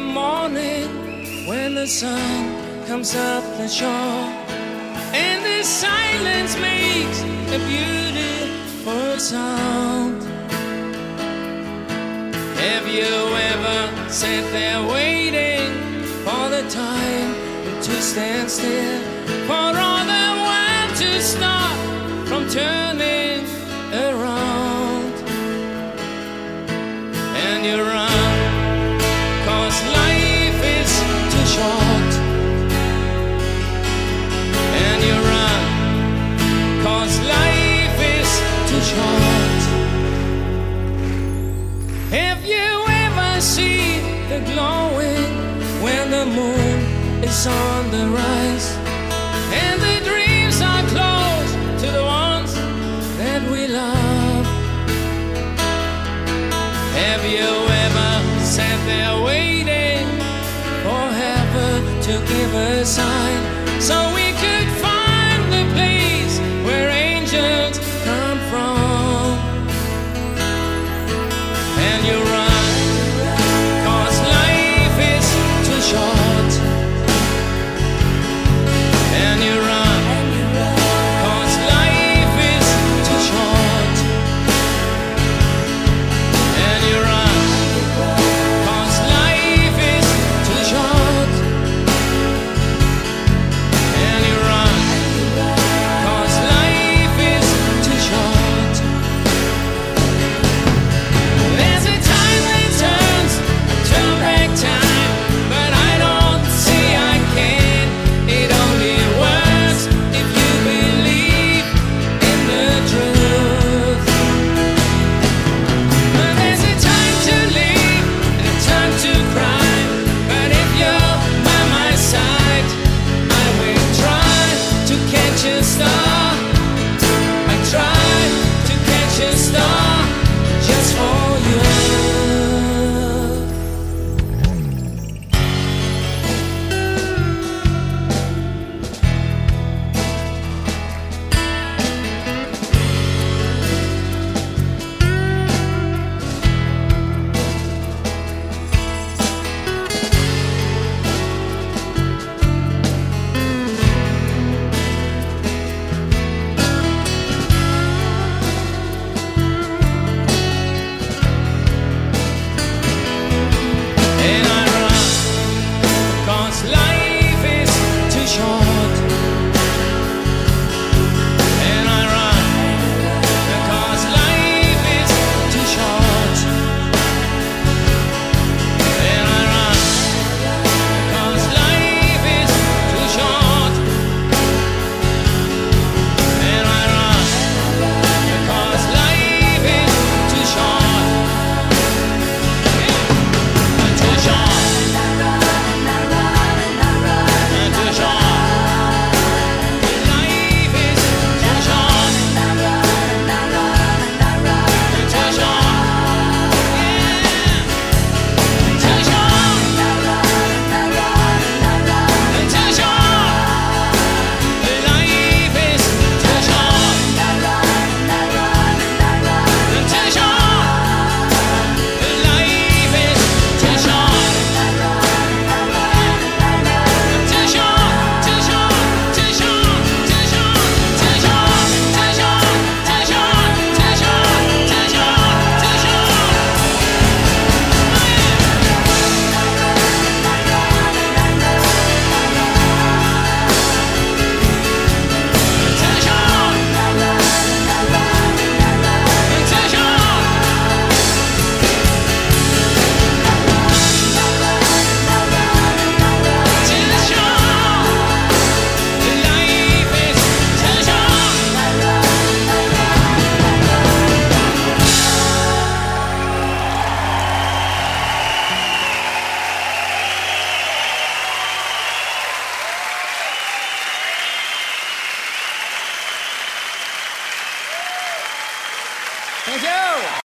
morning when the sun comes up the shore and the silence makes a beautiful sound. Have you ever sat there waiting for the time to stand still, for all the world to stop from turning? see the glowing when the moon is on the rise. And the dreams are close to the ones that we love. Have you ever sat there waiting for heaven to give a sign? So